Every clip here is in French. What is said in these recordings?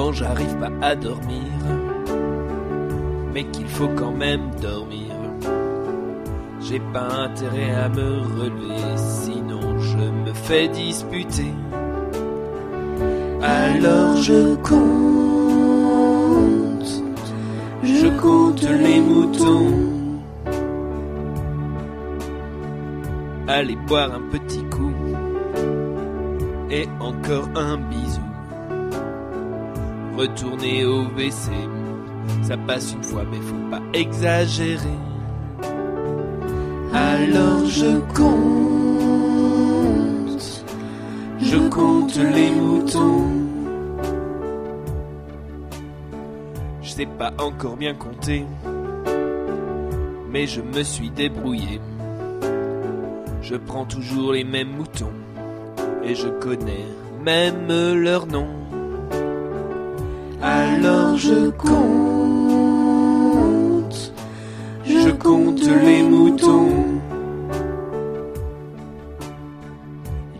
quand j'arrive pas à dormir, mais qu'il faut quand même dormir. J'ai pas intérêt à me relever, sinon je me fais disputer. Alors je compte, je compte les moutons. Allez boire un petit coup et encore un bisou. Retourner au WC, ça passe une fois mais faut pas exagérer. Alors je compte, je compte les moutons. Je sais pas encore bien compter, mais je me suis débrouillé. Je prends toujours les mêmes moutons et je connais même leur nom. Alors je compte, je compte les moutons.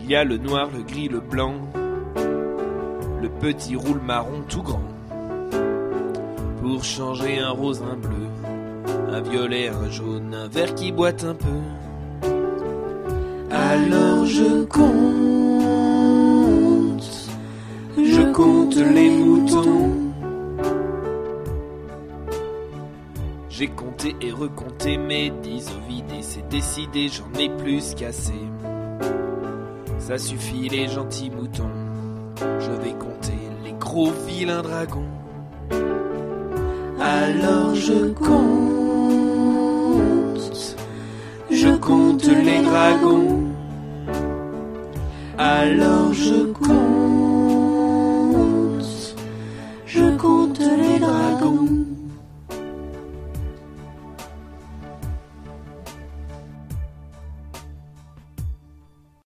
Il y a le noir, le gris, le blanc, le petit roule marron tout grand. Pour changer un rose, un bleu, un violet, un jaune, un vert qui boite un peu. Alors je compte, J'ai et recompté mes dix vidés, c'est décidé, j'en ai plus qu'assez. Ça suffit les gentils moutons, je vais compter les gros vilains dragons. Alors je compte, je compte les dragons. Alors je compte,